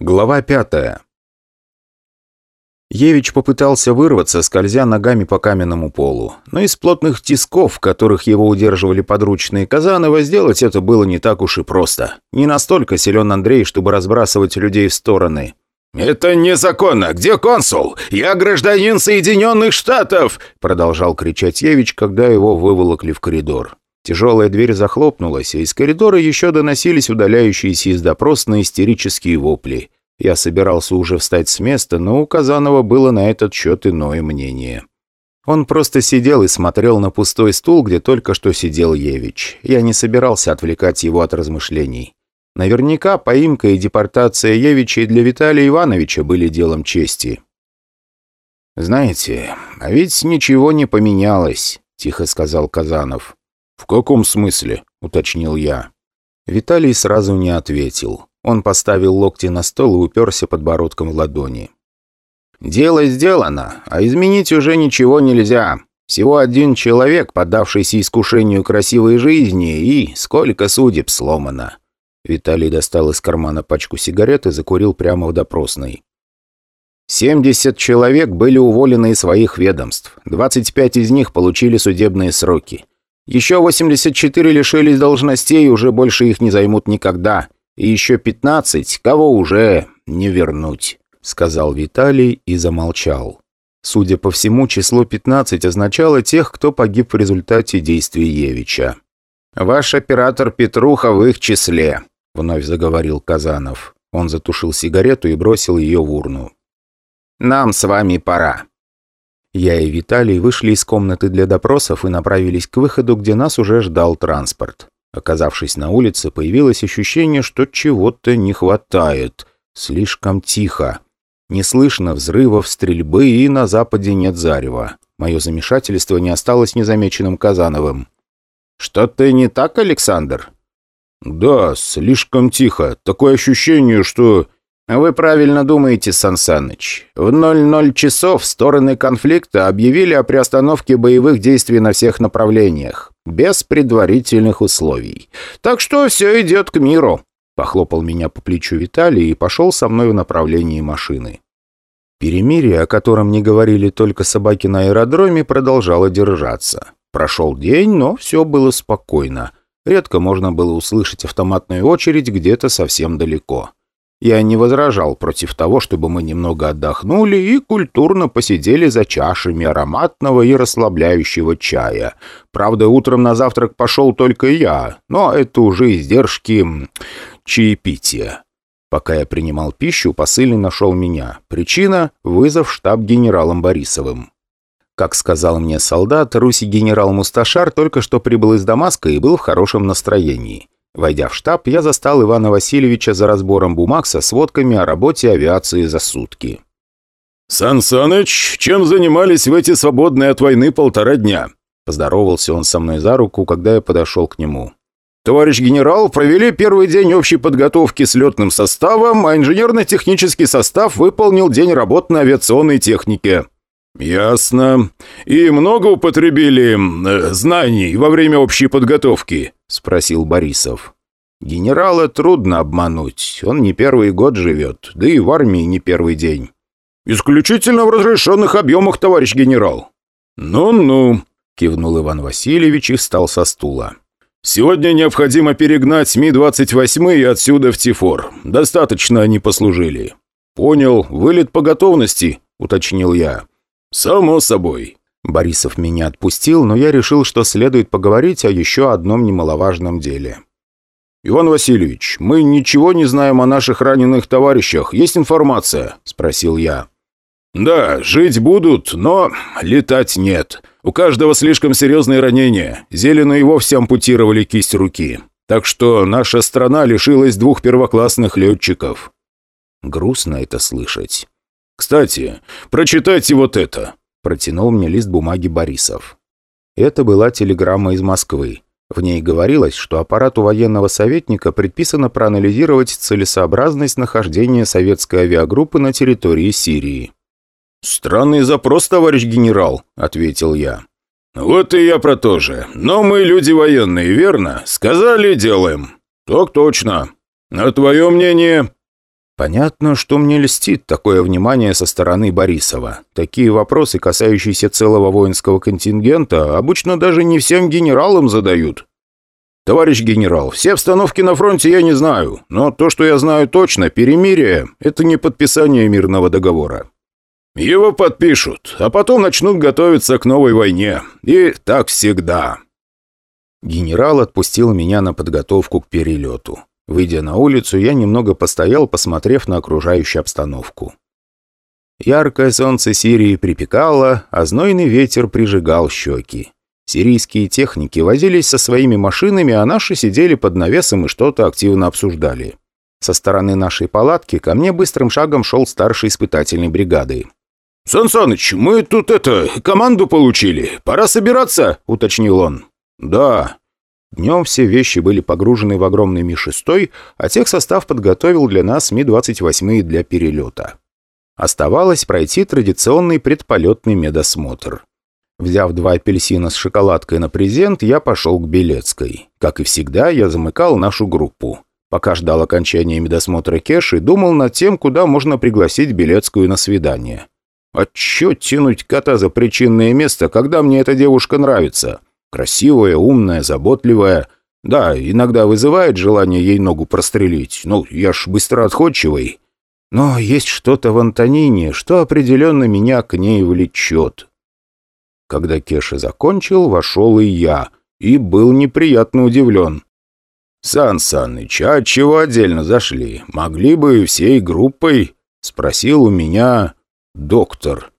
Глава пятая. Евич попытался вырваться, скользя ногами по каменному полу. Но из плотных тисков, которых его удерживали подручные Казанова, сделать это было не так уж и просто. Не настолько силен Андрей, чтобы разбрасывать людей в стороны. «Это незаконно! Где консул? Я гражданин Соединенных Штатов!» Продолжал кричать Евич, когда его выволокли в коридор. Тяжелая дверь захлопнулась, а из коридора еще доносились удаляющиеся из допросной истерические вопли. Я собирался уже встать с места, но у Казанова было на этот счет иное мнение. Он просто сидел и смотрел на пустой стул, где только что сидел Евич. Я не собирался отвлекать его от размышлений. Наверняка поимка и депортация Евича и для Виталия Ивановича были делом чести. «Знаете, а ведь ничего не поменялось», — тихо сказал Казанов. «В каком смысле?» — уточнил я. Виталий сразу не ответил. Он поставил локти на стол и уперся подбородком в ладони. «Дело сделано, а изменить уже ничего нельзя. Всего один человек, поддавшийся искушению красивой жизни, и сколько судеб сломано». Виталий достал из кармана пачку сигарет и закурил прямо в допросной. «Семьдесят человек были уволены из своих ведомств. Двадцать пять из них получили судебные сроки. Еще 84 лишились должностей уже больше их не займут никогда и еще пятнадцать, кого уже не вернуть», — сказал Виталий и замолчал. Судя по всему, число 15 означало тех, кто погиб в результате действий Евича. «Ваш оператор Петруха в их числе», — вновь заговорил Казанов. Он затушил сигарету и бросил ее в урну. «Нам с вами пора». Я и Виталий вышли из комнаты для допросов и направились к выходу, где нас уже ждал транспорт. Оказавшись на улице, появилось ощущение, что чего-то не хватает. Слишком тихо. Не слышно взрывов, стрельбы и на западе нет зарева. Мое замешательство не осталось незамеченным Казановым. «Что-то не так, Александр?» «Да, слишком тихо. Такое ощущение, что...» «Вы правильно думаете, Сансаныч. В 00 часов стороны конфликта объявили о приостановке боевых действий на всех направлениях, без предварительных условий. Так что все идет к миру», — похлопал меня по плечу Виталий и пошел со мной в направлении машины. Перемирие, о котором не говорили только собаки на аэродроме, продолжало держаться. Прошел день, но все было спокойно. Редко можно было услышать автоматную очередь где-то совсем далеко. Я не возражал против того, чтобы мы немного отдохнули и культурно посидели за чашами ароматного и расслабляющего чая. Правда, утром на завтрак пошел только я, но это уже издержки чаепития. Пока я принимал пищу, посыльный нашел меня. Причина – вызов штаб генералом Борисовым. Как сказал мне солдат, Руси генерал Мусташар только что прибыл из Дамаска и был в хорошем настроении. Войдя в штаб, я застал Ивана Васильевича за разбором бумаг со сводками о работе авиации за сутки. «Сан Саныч, чем занимались в эти свободные от войны полтора дня?» Поздоровался он со мной за руку, когда я подошел к нему. «Товарищ генерал, провели первый день общей подготовки с летным составом, а инженерно-технический состав выполнил день работ на авиационной технике». «Ясно. И много употребили э, знаний во время общей подготовки?» — спросил Борисов. «Генерала трудно обмануть. Он не первый год живет, да и в армии не первый день». «Исключительно в разрешенных объемах, товарищ генерал». «Ну-ну», — кивнул Иван Васильевич и встал со стула. «Сегодня необходимо перегнать Ми-28 и отсюда в Тифор. Достаточно они послужили». «Понял. Вылет по готовности», — уточнил я. «Само собой». Борисов меня отпустил, но я решил, что следует поговорить о еще одном немаловажном деле. «Иван Васильевич, мы ничего не знаем о наших раненых товарищах. Есть информация?» – спросил я. «Да, жить будут, но летать нет. У каждого слишком серьезные ранения. Зелену и вовсе ампутировали кисть руки. Так что наша страна лишилась двух первоклассных летчиков». Грустно это слышать. «Кстати, прочитайте вот это», – протянул мне лист бумаги Борисов. Это была телеграмма из Москвы. В ней говорилось, что аппарату военного советника предписано проанализировать целесообразность нахождения советской авиагруппы на территории Сирии. «Странный запрос, товарищ генерал», — ответил я. «Вот и я про то же. Но мы люди военные, верно? Сказали, делаем». «Так точно. А твое мнение?» Понятно, что мне льстит такое внимание со стороны Борисова. Такие вопросы, касающиеся целого воинского контингента, обычно даже не всем генералам задают. «Товарищ генерал, все обстановки на фронте я не знаю, но то, что я знаю точно, перемирие – это не подписание мирного договора. Его подпишут, а потом начнут готовиться к новой войне. И так всегда». Генерал отпустил меня на подготовку к перелету. Выйдя на улицу, я немного постоял, посмотрев на окружающую обстановку. Яркое солнце Сирии припекало, а знойный ветер прижигал щеки. Сирийские техники возились со своими машинами, а наши сидели под навесом и что-то активно обсуждали. Со стороны нашей палатки ко мне быстрым шагом шел старший испытательной бригады. «Сан Саныч, мы тут это, команду получили. Пора собираться», — уточнил он. «Да», Днем все вещи были погружены в огромный Ми-6, а техсостав подготовил для нас Ми-28 для перелета. Оставалось пройти традиционный предполетный медосмотр. Взяв два апельсина с шоколадкой на презент, я пошел к Белецкой. Как и всегда, я замыкал нашу группу. Пока ждал окончания медосмотра Кеши, думал над тем, куда можно пригласить Белецкую на свидание. А чё тянуть кота за причинное место, когда мне эта девушка нравится? Красивая, умная, заботливая. Да, иногда вызывает желание ей ногу прострелить. Ну, я ж быстро отходчивый. Но есть что-то в Антонине, что определенно меня к ней влечет. Когда Кеша закончил, вошел и я, и был неприятно удивлен. «Сан Саныч, а чего отдельно зашли? Могли бы всей группой?» — спросил у меня доктор.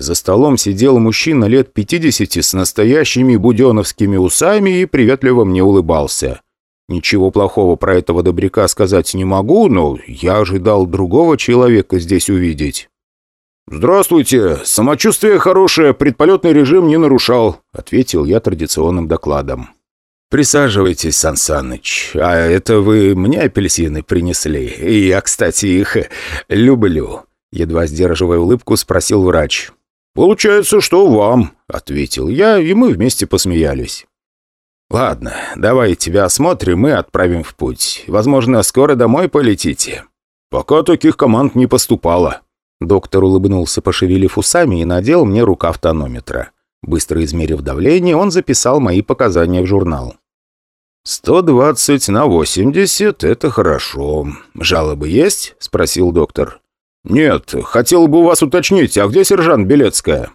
За столом сидел мужчина лет 50 с настоящими буденовскими усами и приветливо мне улыбался. Ничего плохого про этого добряка сказать не могу, но я ожидал другого человека здесь увидеть. «Здравствуйте! Самочувствие хорошее, предполетный режим не нарушал», — ответил я традиционным докладом. «Присаживайтесь, Сан Саныч. А это вы мне апельсины принесли. И я, кстати, их люблю», — едва сдерживая улыбку, спросил врач. «Получается, что вам», — ответил я, и мы вместе посмеялись. «Ладно, давай тебя осмотрим и отправим в путь. Возможно, скоро домой полетите». «Пока таких команд не поступало». Доктор улыбнулся, пошевелив усами, и надел мне рукав тонометра. Быстро измерив давление, он записал мои показания в журнал. «Сто двадцать на восемьдесят — это хорошо. Жалобы есть?» — спросил доктор. «Нет, хотел бы у вас уточнить, а где сержант Белецкая?»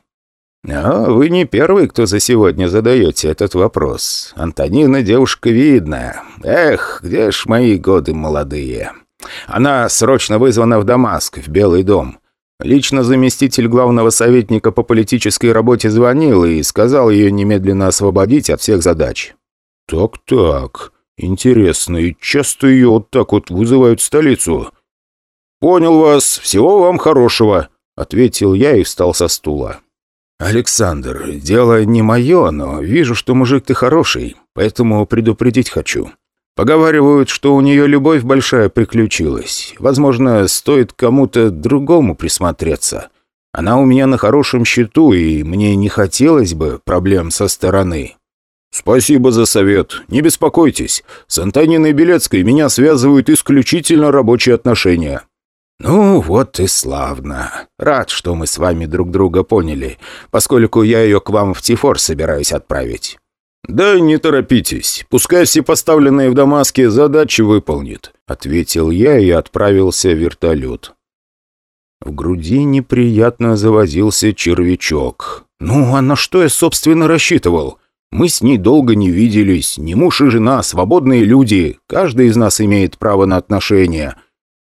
«А вы не первый, кто за сегодня задаете этот вопрос. Антонина девушка видная. Эх, где ж мои годы молодые. Она срочно вызвана в Дамаск, в Белый дом. Лично заместитель главного советника по политической работе звонил и сказал ее немедленно освободить от всех задач». «Так-так, интересно, и часто ее вот так вот вызывают в столицу?» «Понял вас. Всего вам хорошего», — ответил я и встал со стула. «Александр, дело не мое, но вижу, что мужик ты хороший, поэтому предупредить хочу. Поговаривают, что у нее любовь большая приключилась. Возможно, стоит кому-то другому присмотреться. Она у меня на хорошем счету, и мне не хотелось бы проблем со стороны». «Спасибо за совет. Не беспокойтесь. С Антониной Белецкой меня связывают исключительно рабочие отношения. «Ну, вот и славно. Рад, что мы с вами друг друга поняли, поскольку я ее к вам в Тифор собираюсь отправить». «Да не торопитесь. Пускай все поставленные в Дамаске задачи выполнит», — ответил я и отправился в вертолет. В груди неприятно завозился червячок. «Ну, а на что я, собственно, рассчитывал?» Мы с ней долго не виделись, не муж и жена, свободные люди, каждый из нас имеет право на отношения.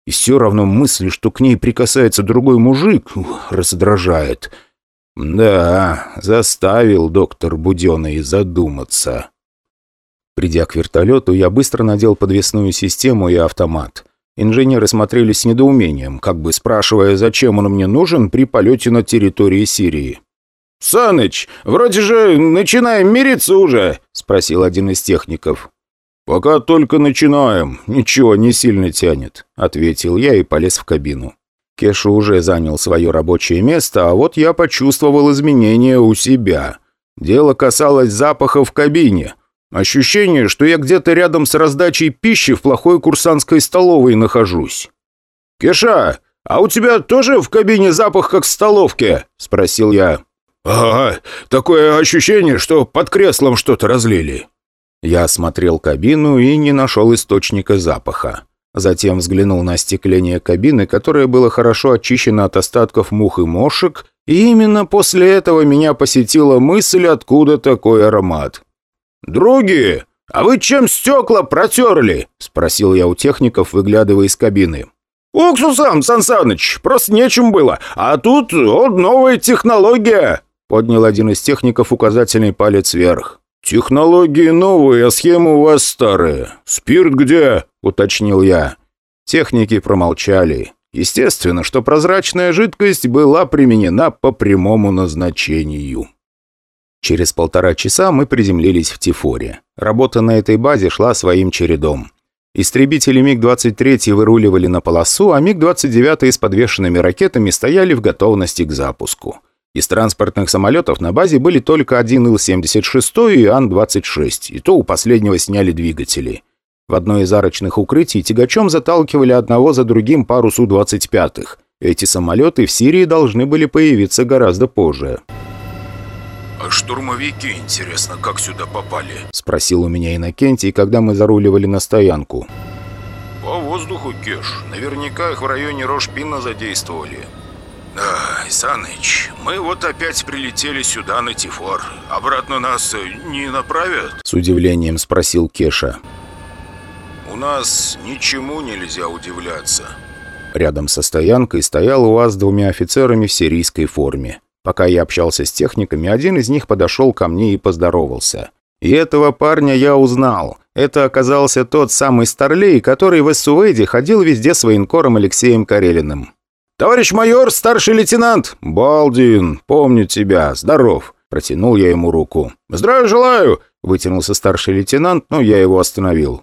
И все равно мысль, что к ней прикасается другой мужик, раздражает. Да, заставил доктор Буденный задуматься. Придя к вертолету, я быстро надел подвесную систему и автомат. Инженеры смотрели с недоумением, как бы спрашивая, зачем он мне нужен при полете на территории Сирии. «Саныч, вроде же начинаем мириться уже?» – спросил один из техников. «Пока только начинаем, ничего не сильно тянет», — ответил я и полез в кабину. Кеша уже занял свое рабочее место, а вот я почувствовал изменения у себя. Дело касалось запаха в кабине. Ощущение, что я где-то рядом с раздачей пищи в плохой курсантской столовой нахожусь. «Кеша, а у тебя тоже в кабине запах, как в столовке?» – спросил я. «Ага, такое ощущение, что под креслом что-то разлили». Я осмотрел кабину и не нашел источника запаха. Затем взглянул на остекление кабины, которое было хорошо очищено от остатков мух и мошек, и именно после этого меня посетила мысль, откуда такой аромат. «Други, а вы чем стекла протерли?» – спросил я у техников, выглядывая из кабины. «Уксусом, Сан просто нечем было, а тут вот новая технология!» – поднял один из техников указательный палец вверх. «Технологии новые, а схема у вас старая. Спирт где?» – уточнил я. Техники промолчали. Естественно, что прозрачная жидкость была применена по прямому назначению. Через полтора часа мы приземлились в Тифоре. Работа на этой базе шла своим чередом. Истребители МиГ-23 выруливали на полосу, а МиГ-29 с подвешенными ракетами стояли в готовности к запуску. Из транспортных самолетов на базе были только один Ил-76 и Ан-26, и то у последнего сняли двигатели. В одной из арочных укрытий тягачом заталкивали одного за другим пару Су-25. Эти самолеты в Сирии должны были появиться гораздо позже. «А штурмовики, интересно, как сюда попали?» – спросил у меня Иннокентий, когда мы заруливали на стоянку. «По воздуху, Кеш. Наверняка их в районе Рошпина задействовали. «Да, Саныч, мы вот опять прилетели сюда на Тифор. Обратно нас э, не направят?» С удивлением спросил Кеша. «У нас ничему нельзя удивляться». Рядом со стоянкой стоял УАЗ с двумя офицерами в сирийской форме. Пока я общался с техниками, один из них подошел ко мне и поздоровался. И этого парня я узнал. Это оказался тот самый Старлей, который в Эссуэде ходил везде с военкором Алексеем Карелиным. «Товарищ майор, старший лейтенант!» «Балдин, помню тебя, здоров!» Протянул я ему руку. «Здравия желаю!» Вытянулся старший лейтенант, но я его остановил.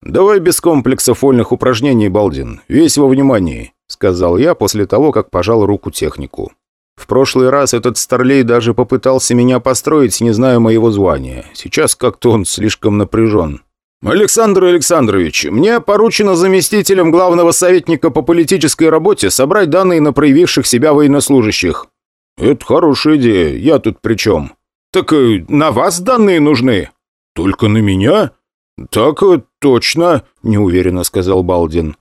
«Давай без комплексов вольных упражнений, Балдин. Весь во внимании», — сказал я после того, как пожал руку технику. В прошлый раз этот старлей даже попытался меня построить, не зная моего звания. Сейчас как-то он слишком напряжен. «Александр Александрович, мне поручено заместителем главного советника по политической работе собрать данные на проявивших себя военнослужащих». «Это хорошая идея. Я тут при чем?» «Так э, на вас данные нужны?» «Только на меня?» «Так э, точно», — неуверенно сказал Балдин.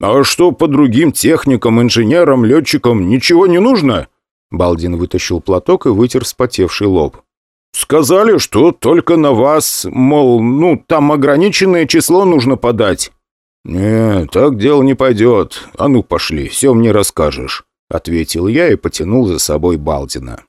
«А что, по другим техникам, инженерам, летчикам ничего не нужно?» Балдин вытащил платок и вытер вспотевший лоб. «Сказали, что только на вас, мол, ну, там ограниченное число нужно подать». «Не, так дело не пойдет. А ну, пошли, все мне расскажешь», — ответил я и потянул за собой Балдина.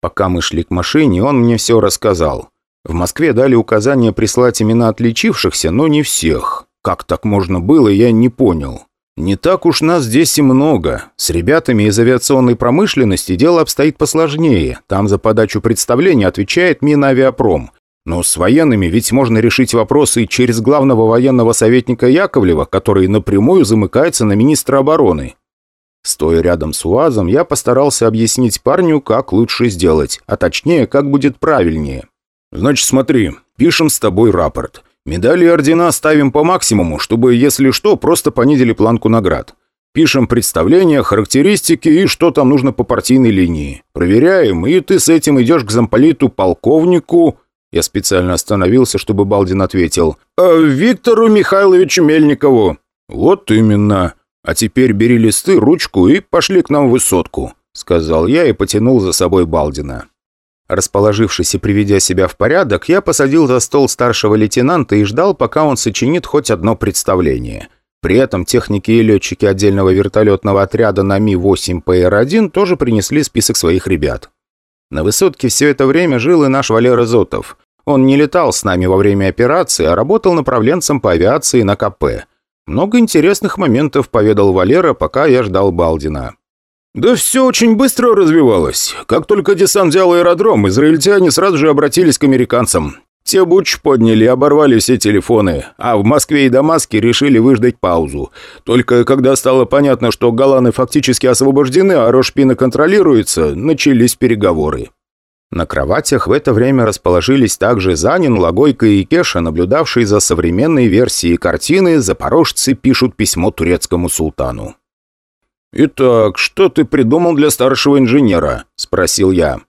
Пока мы шли к машине, он мне все рассказал. В Москве дали указание прислать имена отличившихся, но не всех. Как так можно было, я не понял. Не так уж нас здесь и много. С ребятами из авиационной промышленности дело обстоит посложнее. Там за подачу представления отвечает Минавиапром. Но с военными ведь можно решить вопросы через главного военного советника Яковлева, который напрямую замыкается на министра обороны. Стоя рядом с УАЗом, я постарался объяснить парню, как лучше сделать, а точнее, как будет правильнее. «Значит, смотри, пишем с тобой рапорт. Медали и ордена ставим по максимуму, чтобы, если что, просто понизили планку наград. Пишем представления, характеристики и что там нужно по партийной линии. Проверяем, и ты с этим идешь к замполиту полковнику...» Я специально остановился, чтобы Балдин ответил. «А «Виктору Михайловичу Мельникову». «Вот именно. А теперь бери листы, ручку и пошли к нам в высотку», сказал я и потянул за собой Балдина. Расположившись и приведя себя в порядок, я посадил за стол старшего лейтенанта и ждал, пока он сочинит хоть одно представление. При этом техники и летчики отдельного вертолетного отряда на Ми-8ПР-1 тоже принесли список своих ребят. На высотке все это время жил и наш Валера Зотов. Он не летал с нами во время операции, а работал направленцем по авиации на КП. Много интересных моментов поведал Валера, пока я ждал Балдина. «Да все очень быстро развивалось. Как только десант взял аэродром, израильтяне сразу же обратились к американцам. Те буч подняли и оборвали все телефоны, а в Москве и Дамаске решили выждать паузу. Только когда стало понятно, что Голланы фактически освобождены, а Рошпина контролируется, начались переговоры. На кроватях в это время расположились также Занин, Логойко и Кеша, наблюдавшие за современной версией картины «Запорожцы пишут письмо турецкому султану». «Итак, что ты придумал для старшего инженера?» – спросил я.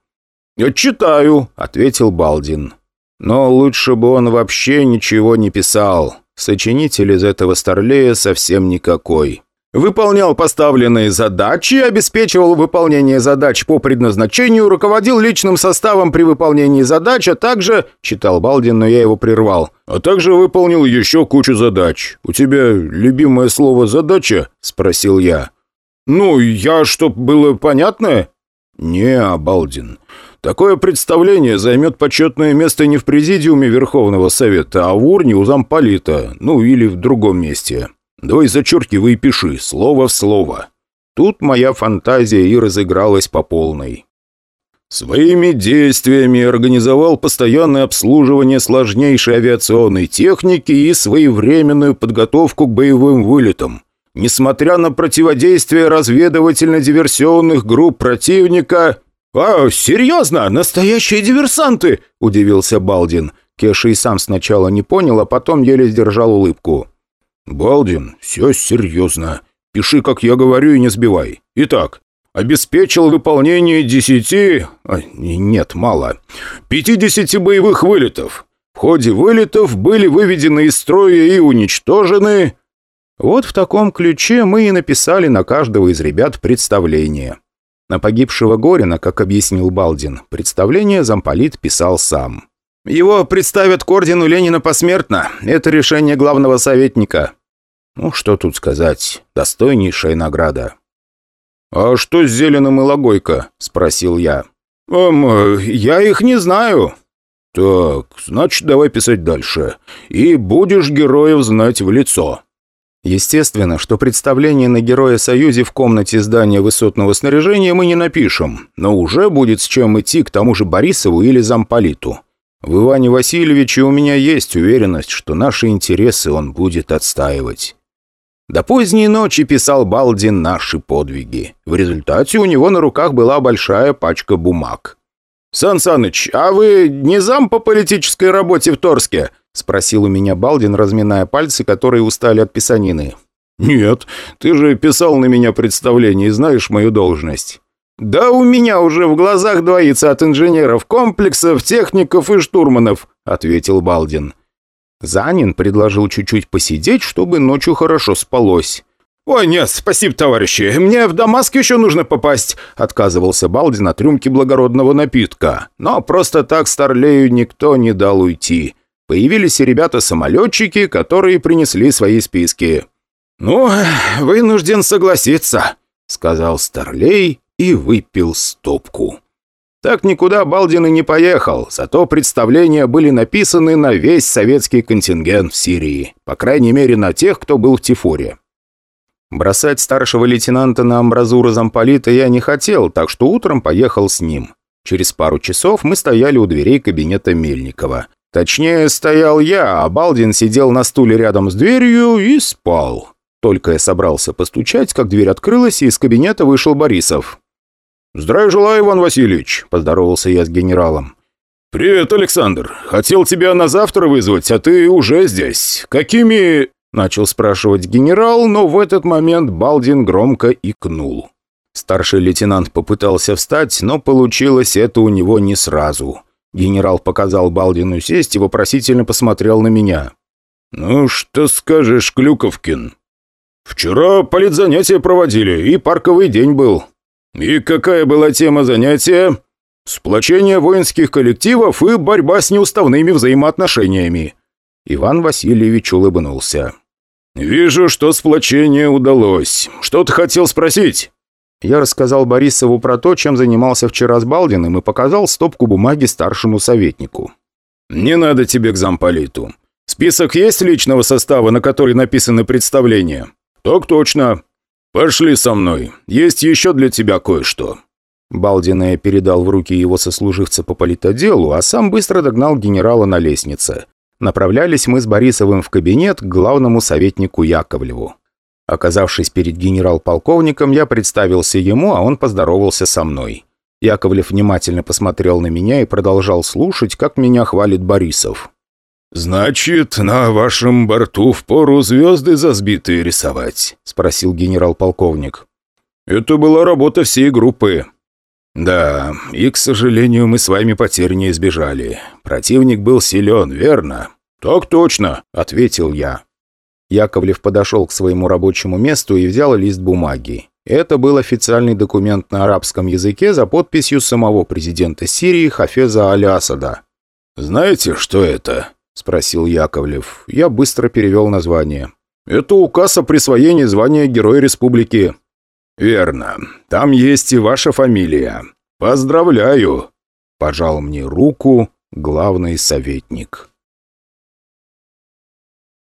«Читаю», – ответил Балдин. «Но лучше бы он вообще ничего не писал. Сочинитель из этого старлея совсем никакой. Выполнял поставленные задачи, обеспечивал выполнение задач по предназначению, руководил личным составом при выполнении задач, а также...» – читал Балдин, но я его прервал. «А также выполнил еще кучу задач. У тебя любимое слово «задача»?» – спросил я. «Ну, я, чтоб было понятно?» «Не, Балдин. Такое представление займет почетное место не в президиуме Верховного Совета, а в урне у замполита, ну или в другом месте. Давай зачеркивай и пиши, слово в слово. Тут моя фантазия и разыгралась по полной. Своими действиями организовал постоянное обслуживание сложнейшей авиационной техники и своевременную подготовку к боевым вылетам. Несмотря на противодействие разведывательно-диверсионных групп противника, «А, серьезно? Настоящие диверсанты?» – удивился Балдин. Кеша и сам сначала не понял, а потом еле сдержал улыбку. «Балдин, все серьезно. Пиши, как я говорю, и не сбивай. Итак, обеспечил выполнение десяти... А, нет, мало. Пятидесяти боевых вылетов. В ходе вылетов были выведены из строя и уничтожены...» Вот в таком ключе мы и написали на каждого из ребят представление. На погибшего Горина, как объяснил Балдин, представление замполит писал сам. «Его представят к ордену Ленина посмертно. Это решение главного советника». Ну, что тут сказать. Достойнейшая награда. «А что с Зеленым и Логойко?» – спросил я. «Эм, я их не знаю». «Так, значит, давай писать дальше. И будешь героев знать в лицо». Естественно, что представление на Героя Союзе в комнате здания высотного снаряжения мы не напишем, но уже будет с чем идти к тому же Борисову или замполиту. В Иване Васильевиче у меня есть уверенность, что наши интересы он будет отстаивать. До поздней ночи писал Балдин наши подвиги. В результате у него на руках была большая пачка бумаг. «Сан Саныч, а вы не зам по политической работе в Торске?» — спросил у меня Балдин, разминая пальцы, которые устали от писанины. «Нет, ты же писал на меня представление и знаешь мою должность». «Да у меня уже в глазах двоится от инженеров, комплексов, техников и штурманов», — ответил Балдин. Занин предложил чуть-чуть посидеть, чтобы ночью хорошо спалось. «Ой, нет, спасибо, товарищи, мне в Дамаск еще нужно попасть», — отказывался Балдин от рюмки благородного напитка. Но просто так Старлею никто не дал уйти. Появились и ребята-самолетчики, которые принесли свои списки. «Ну, вынужден согласиться», — сказал Старлей и выпил стопку. Так никуда Балдин и не поехал, зато представления были написаны на весь советский контингент в Сирии, по крайней мере на тех, кто был в Тифоре. Бросать старшего лейтенанта на амбразуру замполита я не хотел, так что утром поехал с ним. Через пару часов мы стояли у дверей кабинета Мельникова. Точнее, стоял я, а Балдин сидел на стуле рядом с дверью и спал. Только я собрался постучать, как дверь открылась, и из кабинета вышел Борисов. «Здравия желаю, Иван Васильевич», – поздоровался я с генералом. «Привет, Александр. Хотел тебя на завтра вызвать, а ты уже здесь. Какими...» – начал спрашивать генерал, но в этот момент Балдин громко икнул. Старший лейтенант попытался встать, но получилось это у него не сразу. Генерал показал Балдину сесть и вопросительно посмотрел на меня. «Ну, что скажешь, Клюковкин?» «Вчера политзанятия проводили, и парковый день был». «И какая была тема занятия?» «Сплочение воинских коллективов и борьба с неуставными взаимоотношениями». Иван Васильевич улыбнулся. «Вижу, что сплочение удалось. Что ты хотел спросить?» Я рассказал Борисову про то, чем занимался вчера с Балдиным и показал стопку бумаги старшему советнику. «Не надо тебе к замполиту. Список есть личного состава, на который написаны представления?» «Так точно. Пошли со мной. Есть еще для тебя кое-что». Балдин передал в руки его сослуживца по политоделу, а сам быстро догнал генерала на лестнице. Направлялись мы с Борисовым в кабинет к главному советнику Яковлеву. Оказавшись перед генерал-полковником, я представился ему, а он поздоровался со мной. Яковлев внимательно посмотрел на меня и продолжал слушать, как меня хвалит Борисов. «Значит, на вашем борту впору звезды за сбитые рисовать?» – спросил генерал-полковник. Это была работа всей группы». «Да, и, к сожалению, мы с вами потерь не избежали. Противник был силен, верно?» «Так точно», — ответил я. Яковлев подошел к своему рабочему месту и взял лист бумаги. Это был официальный документ на арабском языке за подписью самого президента Сирии Хафеза Аль-Асада. «Знаете, что это?» – спросил Яковлев. Я быстро перевел название. «Это указ о присвоении звания Героя Республики». «Верно. Там есть и ваша фамилия. Поздравляю!» Пожал мне руку главный советник.